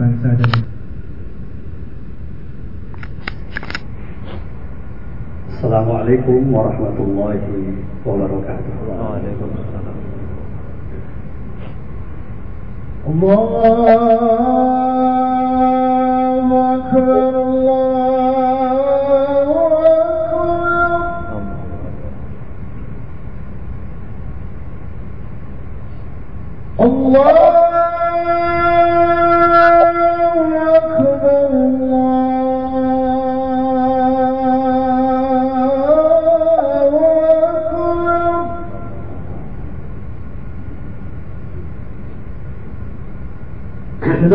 فقد ساد السلام عليكم ورحمة الله وبركاته. وعليكم السلام. الله أكبر الله أشهد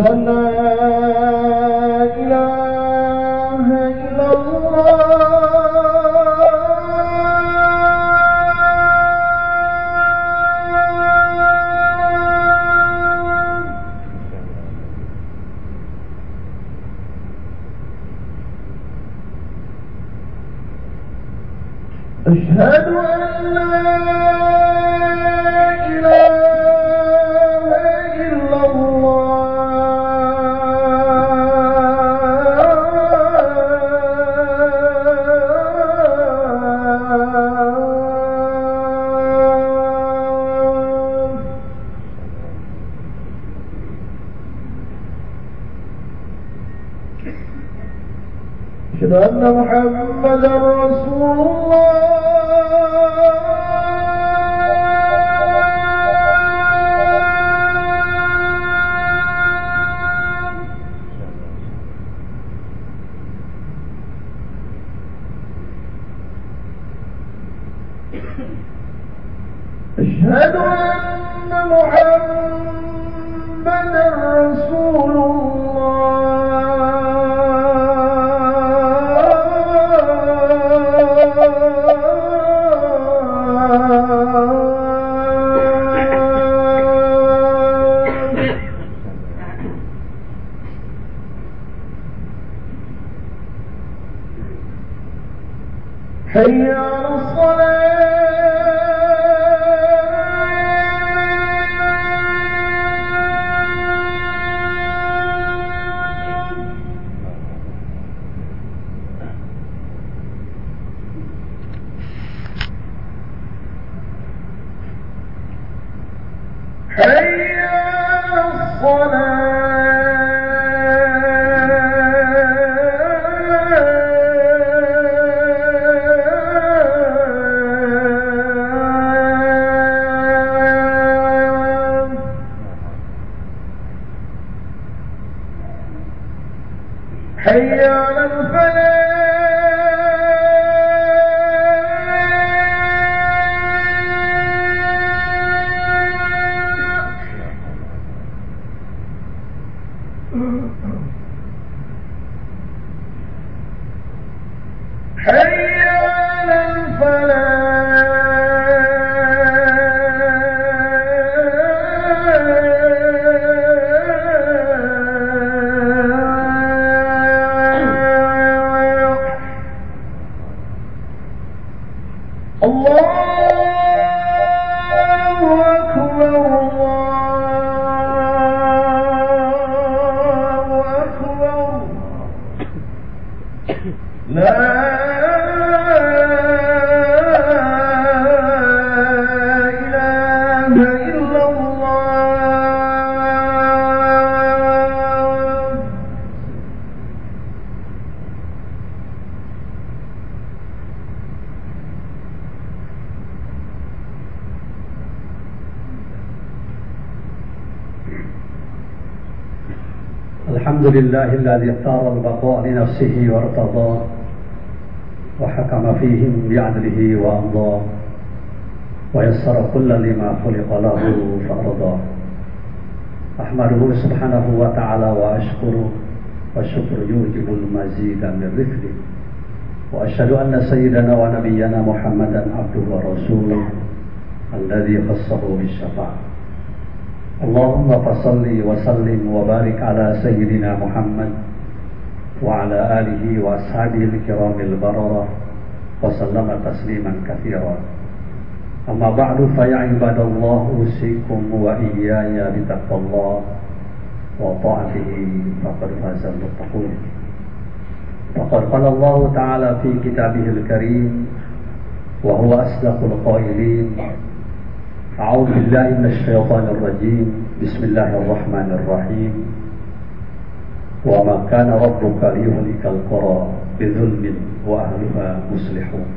أن محمدا رسول joven الحمد لله الذي اختار البقاء لنفسه وارتضاه وحكم فيهم بعدله وأمضاه ويسر كل لما خلق له فأرضاه أحمده سبحانه وتعالى وأشكره والشكر يوجب المزيد من رزقه وأشهد أن سيدنا ونبينا محمدا عبده ورسوله الذي خصه بالشفاعة. اللهم فصل وسلم وبارك على سيدنا محمد وعلى آله وأصحابه الكرام البررة وسلم تسليما كثيرا. أما بعد فيا عباد الله أوصيكم وإياي بتقوى الله وطاعته فقد فاز المتقون. فقد قال الله تعالى في كتابه الكريم وهو أصدق القائلين أعوذ بالله من الشيطان الرجيم بسم الله الرحمن الرحيم وما كان ربك ليهلك القرى بظلم وأهلها مصلحون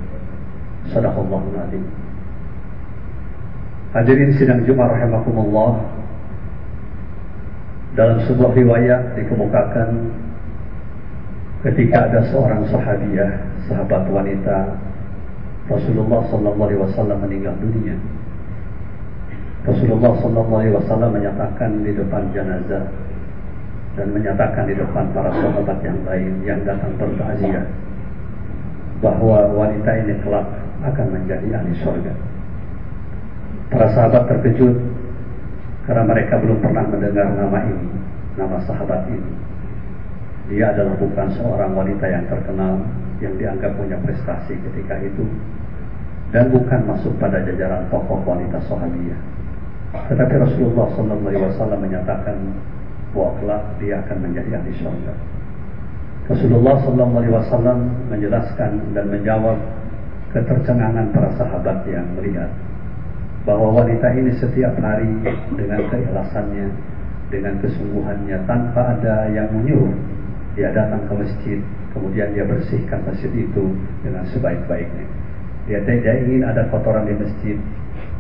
صدق الله العظيم Hadirin sidang Jumat rahimakumullah Dalam sebuah riwayat dikemukakan ketika ada seorang sahabiah, sahabat wanita Rasulullah sallallahu alaihi wasallam meninggal dunia. Rasulullah alaihi wasallam menyatakan di depan jenazah dan menyatakan di depan para sahabat yang lain yang datang bertakziah bahwa wanita ini kelak akan menjadi ahli surga. Para sahabat terkejut karena mereka belum pernah mendengar nama ini, nama sahabat ini. Dia adalah bukan seorang wanita yang terkenal yang dianggap punya prestasi ketika itu dan bukan masuk pada jajaran tokoh wanita sahabiah. Tetapi Rasulullah SAW menyatakan bahwa kelak dia akan menjadi ahli surga. Rasulullah SAW menjelaskan dan menjawab ketercengangan para sahabat yang melihat bahwa wanita ini setiap hari dengan keikhlasannya, dengan kesungguhannya tanpa ada yang menyuruh dia datang ke masjid, kemudian dia bersihkan masjid itu dengan sebaik-baiknya. Dia tidak ingin ada kotoran di masjid.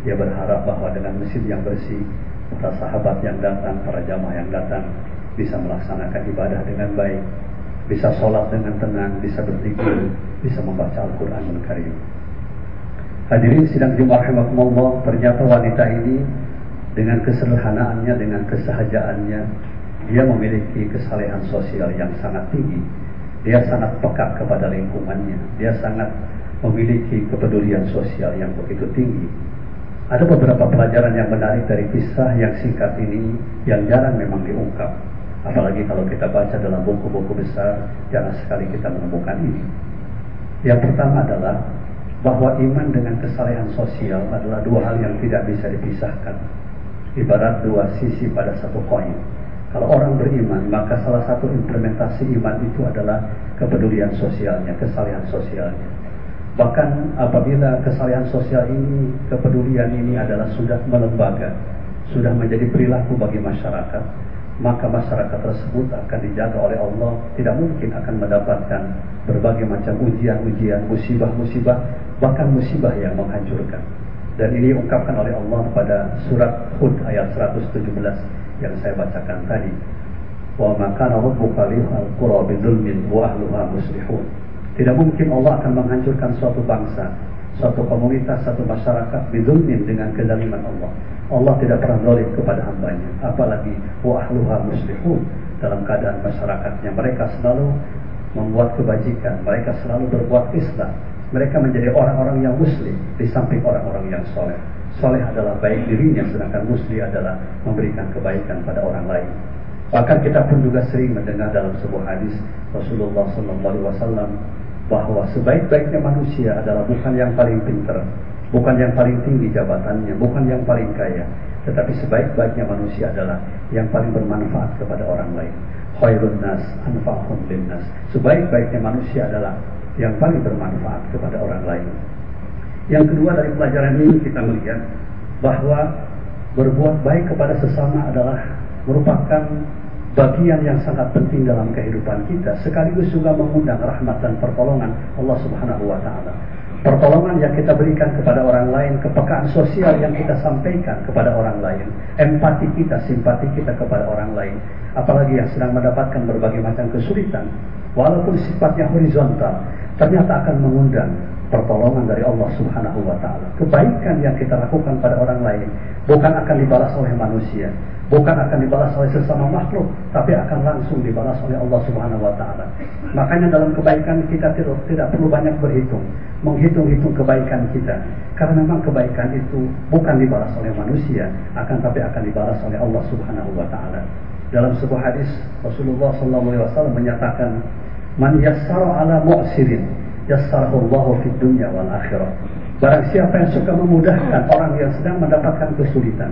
Dia berharap bahwa dengan masjid yang bersih, para sahabat yang datang, para jamaah yang datang bisa melaksanakan ibadah dengan baik, bisa sholat dengan tenang, bisa berzikir, bisa membaca Al-Quran Al-Karim. Hadirin sidang Jumat rahimakumullah, ternyata wanita ini dengan kesederhanaannya, dengan kesahajaannya, dia memiliki kesalehan sosial yang sangat tinggi. Dia sangat peka kepada lingkungannya. Dia sangat memiliki kepedulian sosial yang begitu tinggi. Ada beberapa pelajaran yang menarik dari kisah yang singkat ini yang jarang memang diungkap. Apalagi kalau kita baca dalam buku-buku besar, jarang sekali kita menemukan ini. Yang pertama adalah bahwa iman dengan kesalehan sosial adalah dua hal yang tidak bisa dipisahkan. Ibarat dua sisi pada satu koin. Kalau orang beriman, maka salah satu implementasi iman itu adalah kepedulian sosialnya, kesalehan sosialnya. Bahkan apabila kesalehan sosial ini, kepedulian ini adalah sudah melembaga, sudah menjadi perilaku bagi masyarakat, maka masyarakat tersebut akan dijaga oleh Allah, tidak mungkin akan mendapatkan berbagai macam ujian-ujian, musibah-musibah, bahkan musibah yang menghancurkan. Dan ini diungkapkan oleh Allah pada surat Hud ayat 117 yang saya bacakan tadi. Wa makana rabbuka lihal qura bidzulmin wa ahluha muslihun. Tidak mungkin Allah akan menghancurkan suatu bangsa, suatu komunitas, satu masyarakat bidzulmin dengan kezaliman Allah. Allah tidak pernah zalim kepada hambanya, apalagi wa ahluha muslihun dalam keadaan masyarakatnya mereka selalu membuat kebajikan, mereka selalu berbuat Islam, mereka menjadi orang-orang yang muslim di samping orang-orang yang soleh. Soleh adalah baik dirinya, sedangkan muslim adalah memberikan kebaikan pada orang lain. Bahkan kita pun juga sering mendengar dalam sebuah hadis Rasulullah SAW bahwa sebaik-baiknya manusia adalah bukan yang paling pintar, bukan yang paling tinggi jabatannya, bukan yang paling kaya, tetapi sebaik-baiknya manusia adalah yang paling bermanfaat kepada orang lain. Khairun nas anfa'hum linnas. Sebaik-baiknya manusia adalah yang paling bermanfaat kepada orang lain. Yang kedua dari pelajaran ini kita melihat bahwa berbuat baik kepada sesama adalah merupakan bagian yang sangat penting dalam kehidupan kita sekaligus juga mengundang rahmat dan pertolongan Allah Subhanahu wa taala. Pertolongan yang kita berikan kepada orang lain, kepekaan sosial yang kita sampaikan kepada orang lain, empati kita, simpati kita kepada orang lain, apalagi yang sedang mendapatkan berbagai macam kesulitan, walaupun sifatnya horizontal, ternyata akan mengundang pertolongan dari Allah Subhanahu wa taala. Kebaikan yang kita lakukan pada orang lain bukan akan dibalas oleh manusia, bukan akan dibalas oleh sesama makhluk, tapi akan langsung dibalas oleh Allah Subhanahu wa taala. Makanya dalam kebaikan kita tidak tidak perlu banyak berhitung, menghitung-hitung kebaikan kita. Karena memang kebaikan itu bukan dibalas oleh manusia, akan tapi akan dibalas oleh Allah Subhanahu wa taala. Dalam sebuah hadis Rasulullah SAW menyatakan Man yassara ala mu'sirin yassarahullahu fid dunya wal akhirah. Barang siapa yang suka memudahkan orang yang sedang mendapatkan kesulitan,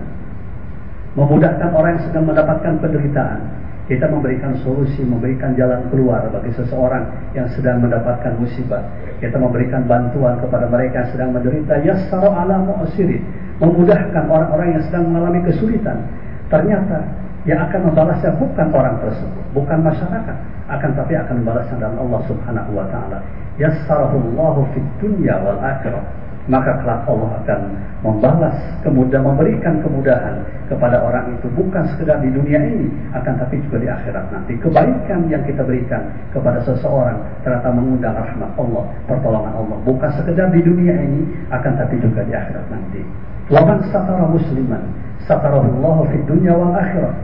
memudahkan orang yang sedang mendapatkan penderitaan. Kita memberikan solusi, memberikan jalan keluar bagi seseorang yang sedang mendapatkan musibah. Kita memberikan bantuan kepada mereka yang sedang menderita. Yassara ala mu'asirin. Memudahkan orang-orang yang sedang mengalami kesulitan. Ternyata yang akan membalasnya bukan orang tersebut, bukan masyarakat, akan tapi akan membalasnya dalam Allah Subhanahu wa taala. Yassarahullahu fid dunya wal akhirah. Maka kelak Allah akan membalas kemudahan memberikan kemudahan kepada orang itu bukan sekedar di dunia ini akan tapi juga di akhirat nanti. Kebaikan yang kita berikan kepada seseorang ternyata mengundang rahmat Allah pertolongan Allah. Bukan sekedar di dunia ini akan tapi juga di akhirat nanti. Waman satara musliman satarahullahu fid dunya wal akhirat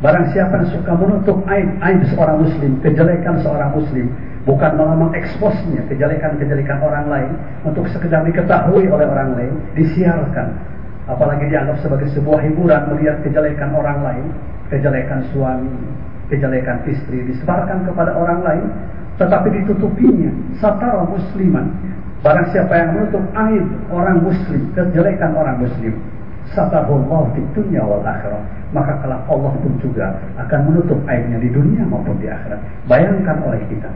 Barang siapa yang suka menutup aib aib seorang muslim, kejelekan seorang muslim, bukan malah mengeksposnya kejelekan-kejelekan orang lain untuk sekedar diketahui oleh orang lain, disiarkan. Apalagi dianggap sebagai sebuah hiburan melihat kejelekan orang lain, kejelekan suami, kejelekan istri disebarkan kepada orang lain, tetapi ditutupinya. Satara musliman. Barang siapa yang menutup aib orang muslim, kejelekan orang muslim, satarullah di dunia wal akhirat maka kelak Allah pun juga akan menutup aibnya di dunia maupun di akhirat bayangkan oleh kita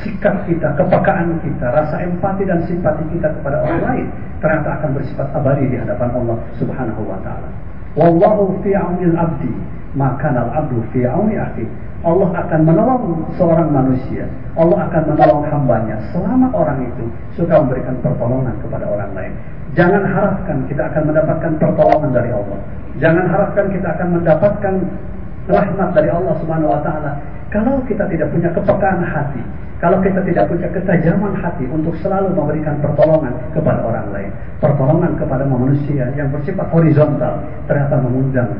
sikap kita, kepekaan kita, rasa empati dan simpati kita kepada orang lain ternyata akan bersifat abadi di hadapan Allah Subhanahu wa taala. Wallahu fi aunil abdi, maka al abdu fi auni akhi. Allah akan menolong seorang manusia. Allah akan menolong hambanya selama orang itu suka memberikan pertolongan kepada orang lain. Jangan harapkan kita akan mendapatkan pertolongan dari Allah. Jangan harapkan kita akan mendapatkan rahmat dari Allah Subhanahu wa taala kalau kita tidak punya kepekaan hati, kalau kita tidak punya ketajaman hati untuk selalu memberikan pertolongan kepada orang lain, pertolongan kepada manusia yang bersifat horizontal, ternyata mengundang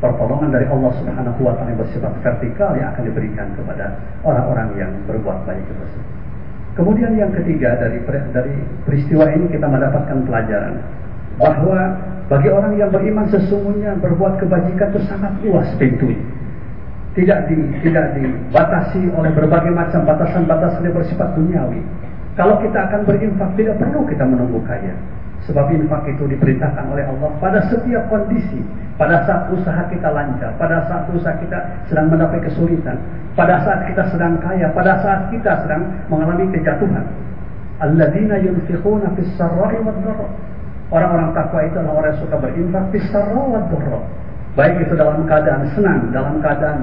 pertolongan dari Allah Subhanahu wa taala yang bersifat vertikal yang akan diberikan kepada orang-orang yang berbuat baik tersebut. Kemudian yang ketiga dari dari peristiwa ini kita mendapatkan pelajaran bahwa bagi orang yang beriman sesungguhnya berbuat kebajikan itu sangat luas pintunya tidak di, tidak dibatasi oleh berbagai macam batasan-batasan yang bersifat duniawi. Kalau kita akan berinfak tidak perlu kita menunggu kaya. Sebab infak itu diperintahkan oleh Allah pada setiap kondisi. Pada saat usaha kita lancar, pada saat usaha kita sedang mendapat kesulitan, pada saat kita sedang kaya, pada saat kita sedang mengalami kejatuhan. Alladzina yunfiquna fis sarra'i wad Orang-orang takwa itu adalah orang yang suka berinfak fis sarra'i wad Baik itu dalam keadaan senang, dalam keadaan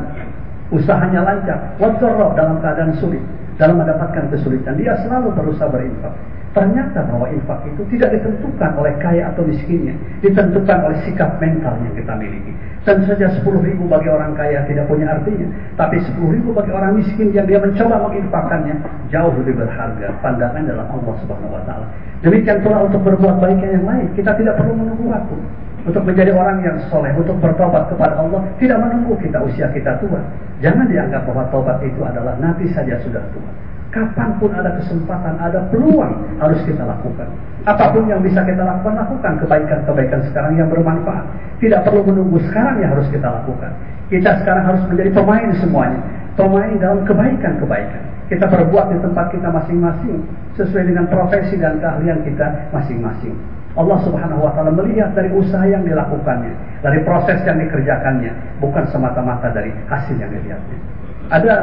usahanya lancar, wajarrah dalam keadaan sulit, dalam mendapatkan kesulitan. Dia selalu berusaha berinfak. Ternyata bahwa infak itu tidak ditentukan oleh kaya atau miskinnya, ditentukan oleh sikap mental yang kita miliki. Tentu saja 10 ribu bagi orang kaya tidak punya artinya, tapi 10 ribu bagi orang miskin yang dia mencoba menginfakannya jauh lebih berharga. Pandangan dalam Allah Subhanahu Wa Taala. Demikian pula untuk berbuat baik yang lain, kita tidak perlu menunggu waktu untuk menjadi orang yang soleh, untuk bertobat kepada Allah, tidak menunggu kita usia kita tua. Jangan dianggap bahwa tobat itu adalah nanti saja sudah tua. Kapan pun ada kesempatan, ada peluang harus kita lakukan. Apa pun yang bisa kita lakukan, lakukan kebaikan-kebaikan sekarang yang bermanfaat. Tidak perlu menunggu sekarang yang harus kita lakukan. Kita sekarang harus menjadi pemain semuanya. Pemain dalam kebaikan-kebaikan. Kita berbuat di tempat kita masing-masing sesuai dengan profesi dan keahlian kita masing-masing. Allah Subhanahu wa taala melihat dari usaha yang dilakukannya, dari proses yang dikerjakannya, bukan semata-mata dari hasil yang dilihatnya. Ada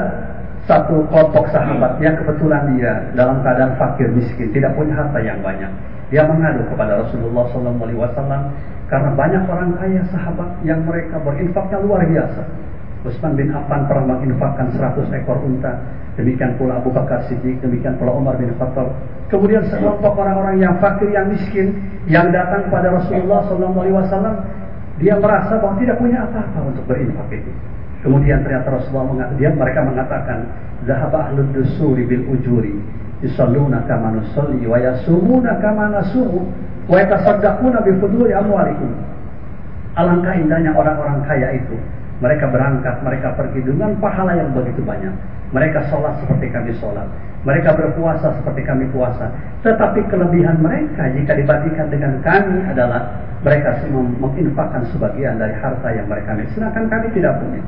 satu kelompok sahabat yang kebetulan dia dalam keadaan fakir miskin, tidak punya harta yang banyak. Dia mengadu kepada Rasulullah SAW karena banyak orang kaya sahabat yang mereka berinfaknya luar biasa. Utsman bin Affan pernah menginfakkan 100 ekor unta. Demikian pula Abu Bakar Siddiq, demikian pula Umar bin Khattab. Kemudian sekelompok orang-orang yang fakir, yang miskin, yang datang kepada Rasulullah SAW, dia merasa bahwa tidak punya apa-apa untuk berinfak itu. Kemudian ternyata Rasulullah mengatakan, mereka mengatakan, "Zahaba ahlud dusuri bil ujuri, yusalluna kama nusalli wa yasumuna kama nasumu wa yatasaddaquna bi fuduli amwalikum." Alangkah indahnya orang-orang kaya itu mereka berangkat, mereka pergi dengan pahala yang begitu banyak. Mereka sholat seperti kami sholat. Mereka berpuasa seperti kami puasa. Tetapi kelebihan mereka jika dibandingkan dengan kami adalah mereka menginfakkan sebagian dari harta yang mereka miliki. Sedangkan kami tidak punya.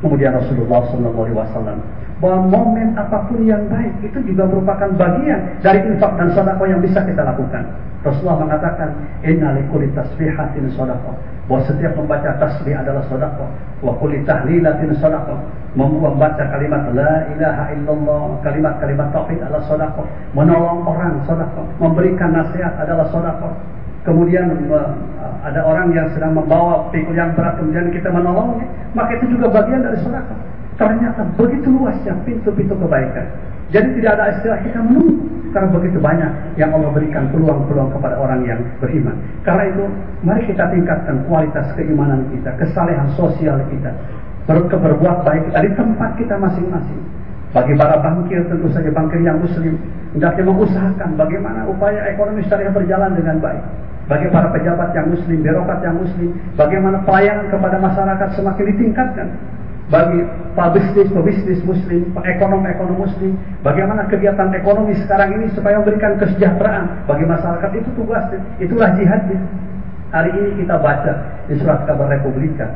Kemudian Rasulullah SAW bahwa momen apa pun yang baik itu juga merupakan bagian dari infak dan sedekah yang bisa kita lakukan. Rasulullah mengatakan, Inna likulli tasbihatin sadaqah. Bahwa setiap membaca tasbih adalah sadaqah. Wa kulli tahlilatin sadaqah. Membaca kalimat La ilaha illallah. Kalimat-kalimat tauhid adalah sadaqah. Menolong orang sadaqah. Memberikan nasihat adalah sadaqah. Kemudian ada orang yang sedang membawa pikul yang berat kemudian kita menolongnya, maka itu juga bagian dari sedekah. Ternyata begitu luasnya pintu-pintu kebaikan. Jadi tidak ada istilah kita menunggu karena begitu banyak yang Allah berikan peluang-peluang kepada orang yang beriman. Karena itu mari kita tingkatkan kualitas keimanan kita, kesalehan sosial kita, berbuat baik kita di tempat kita masing-masing. Bagi para bankir tentu saja bankir yang muslim hendaknya mengusahakan bagaimana upaya ekonomi syariah berjalan dengan baik. Bagi para pejabat yang muslim, birokrat yang muslim, bagaimana pelayanan kepada masyarakat semakin ditingkatkan. Bagi pebisnis, pebisnis muslim, ekonom-ekonom muslim, bagaimana kegiatan ekonomi sekarang ini supaya memberikan kesejahteraan bagi masyarakat itu tugasnya, itulah jihadnya. Hari ini kita baca di surat kabar Republika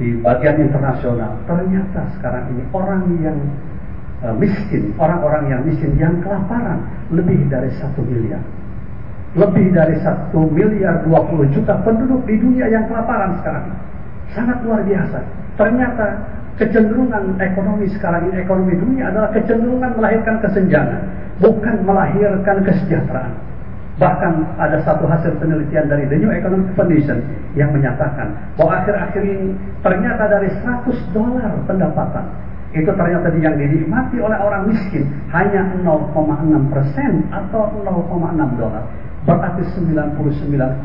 di bagian internasional, ternyata sekarang ini orang yang uh, miskin, orang-orang yang miskin yang kelaparan lebih dari satu miliar lebih dari satu miliar 20 juta penduduk di dunia yang kelaparan sekarang. Sangat luar biasa. Ternyata kecenderungan ekonomi sekarang ini, ekonomi dunia adalah kecenderungan melahirkan kesenjangan, bukan melahirkan kesejahteraan. Bahkan ada satu hasil penelitian dari The New Economic Foundation yang menyatakan bahwa akhir-akhir ini ternyata dari 100 dolar pendapatan itu ternyata yang dinikmati oleh orang miskin hanya 0,6 persen atau 0,6 dolar berarti 99,4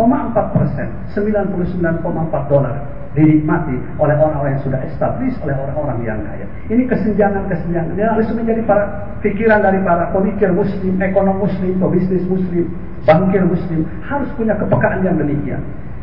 persen, 99,4 dolar dinikmati oleh orang-orang yang sudah established, oleh orang-orang yang kaya. Ini kesenjangan-kesenjangan. Ini harus menjadi para pikiran dari para pemikir muslim, ekonom muslim, pebisnis muslim, bankir muslim. Harus punya kepekaan yang demikian.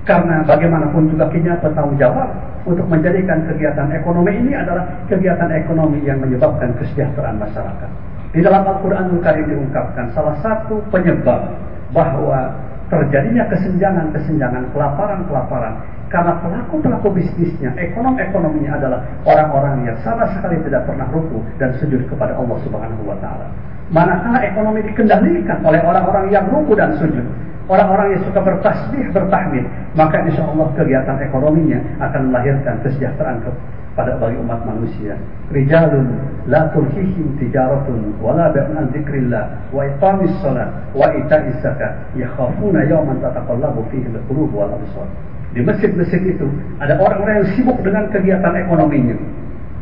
Karena bagaimanapun juga kita bertanggung jawab untuk menjadikan kegiatan ekonomi ini adalah kegiatan ekonomi yang menyebabkan kesejahteraan masyarakat. Di dalam Al-Quran Karim diungkapkan salah satu penyebab bahwa terjadinya kesenjangan-kesenjangan, kelaparan-kelaparan karena pelaku-pelaku bisnisnya, ekonom-ekonominya adalah orang-orang yang sama sekali tidak pernah ruku dan sujud kepada Allah Subhanahu wa taala. Manakala ekonomi dikendalikan oleh orang-orang yang ruku dan sujud, orang-orang yang suka bertasbih, bertahmid, maka insya Allah kegiatan ekonominya akan melahirkan kesejahteraan pada bagi umat manusia. Rijalun la tulhihim tijaratun wa la bai'un an dzikrillah wa iqamis shalah wa ita'iz zakat yakhafuna yawman tataqallabu fihi al-qulub wal absar. Di masjid-masjid itu ada orang-orang yang sibuk dengan kegiatan ekonominya,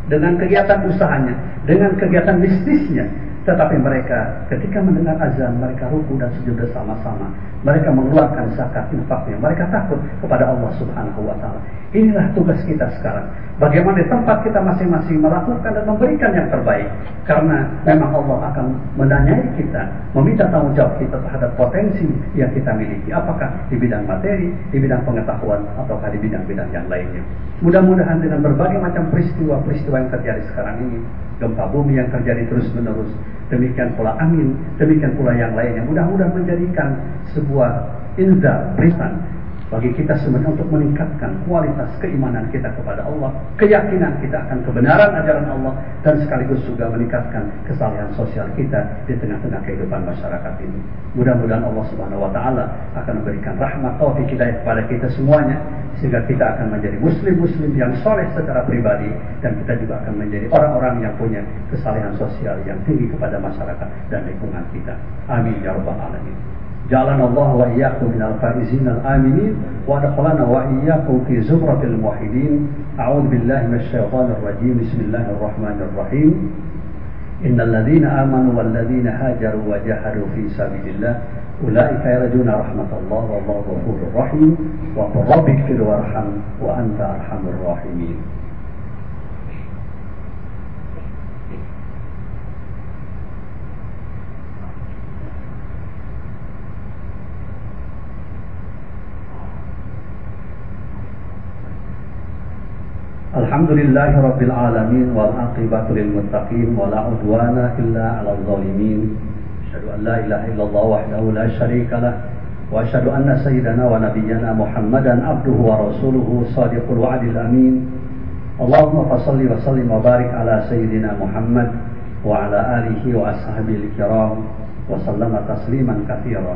dengan kegiatan usahanya, dengan kegiatan bisnisnya, tetapi mereka ketika mendengar azan mereka ruku dan sujud bersama-sama. Mereka mengeluarkan zakat infaknya. Mereka takut kepada Allah Subhanahu wa taala. Inilah tugas kita sekarang. Bagaimana di tempat kita masing-masing melakukan dan memberikan yang terbaik. Karena memang Allah akan menanyai kita, meminta tanggung jawab kita terhadap potensi yang kita miliki. Apakah di bidang materi, di bidang pengetahuan, ataukah di bidang-bidang yang lainnya. Mudah-mudahan dengan berbagai macam peristiwa-peristiwa yang terjadi sekarang ini, gempa bumi yang terjadi terus-menerus, demikian pula angin, demikian pula yang lainnya. Mudah-mudahan menjadikan sebuah inzar, peringatan bagi kita sebenarnya untuk meningkatkan kualitas keimanan kita kepada Allah, keyakinan kita akan kebenaran ajaran Allah, dan sekaligus juga meningkatkan kesalahan sosial kita di tengah-tengah kehidupan masyarakat ini. Mudah-mudahan Allah Subhanahu Wa Taala akan memberikan rahmat taufik kita kepada kita semuanya, sehingga kita akan menjadi muslim-muslim yang soleh secara pribadi, dan kita juga akan menjadi orang-orang yang punya kesalahan sosial yang tinggi kepada masyarakat dan lingkungan kita. Amin ya rabbal alamin. جعلنا الله وإياكم من الفائزين الآمنين وأدخلنا وإياكم في زمرة الموحدين. أعوذ بالله من الشيطان الرجيم. بسم الله الرحمن الرحيم. إن الذين آمنوا والذين هاجروا وجاهدوا في سبيل الله أولئك يرجون رحمة الله والله غفور رحيم. وقل رب اغفر وارحم وأنت أرحم الراحمين. الحمد لله رب العالمين والعاقبة للمتقين ولا عدوان إلا على الظالمين. أشهد أن لا إله إلا الله وحده لا شريك له وأشهد أن سيدنا ونبينا محمدا عبده ورسوله صادق الوعد الأمين. اللهم فصل وسلم وبارك على سيدنا محمد وعلى آله وأصحابه الكرام وسلم تسليما كثيرا.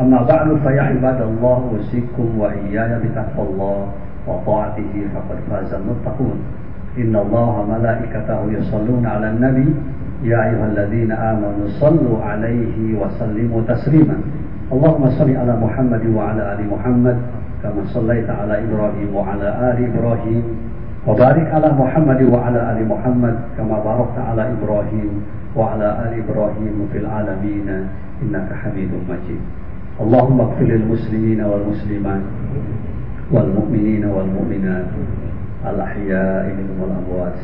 أما بعد فيا عباد الله أوصيكم وإياي بتقوى الله. وطاعته فقد فاز المتقون. إن الله وملائكته يصلون على النبي يا أيها الذين آمنوا صلوا عليه وسلموا تسليما. اللهم صل على محمد وعلى آل محمد كما صليت على إبراهيم وعلى آل إبراهيم. وبارك على محمد وعلى آل محمد كما باركت على إبراهيم وعلى آل إبراهيم في العالمين. إنك حميد مجيد. اللهم اغفر للمسلمين والمسلمات. والمؤمنين والمؤمنات الأحياء منهم والأموات.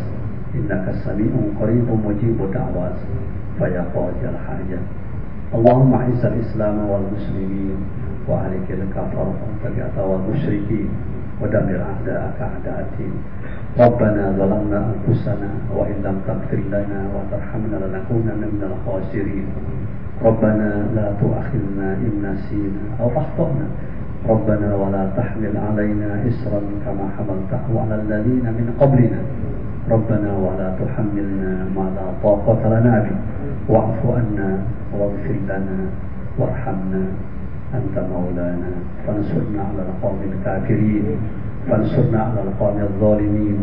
إنك سميع قريب مجيب دعوات فيا قاضي الحاجة. اللهم أعز الإسلام والمسلمين وأهلك الكفرة والمبتدعة والمشركين ودمر أعداءك أعداء الدين. ربنا ظلمنا أنفسنا وإن لم تغفر لنا وترحمنا لنكونن من الخاسرين. ربنا لا تؤاخذنا إن نسينا أو أخطأنا. ربنا ولا تحمل علينا إسرا كما حملته على الذين من قبلنا. ربنا ولا تحملنا ما لا طاقة لنا به. واعف عنا واغفر لنا وارحمنا. أنت مولانا. فانصرنا على القوم الكافرين. فانصرنا على القوم الظالمين.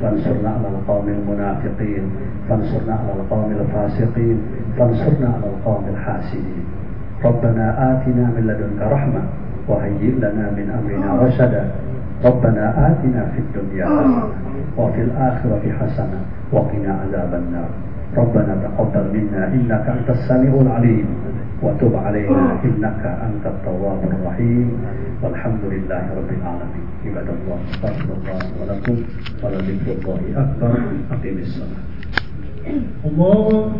فانصرنا على القوم المنافقين. فانصرنا على القوم الفاسقين. فانصرنا على القوم الحاسدين. ربنا آتنا من لدنك رحمة. وهيئ لنا من أمرنا رشدا ربنا آتنا في الدنيا حسنة وفي الآخرة حسنة وقنا عذاب النار ربنا تقبل منا إنك أنت السميع العليم وتب علينا إنك أنت التواب الرحيم والحمد لله رب العالمين عباد الله استغفر الله ولكم ولذكر الله أكبر أقيم الصلاة الله أكبر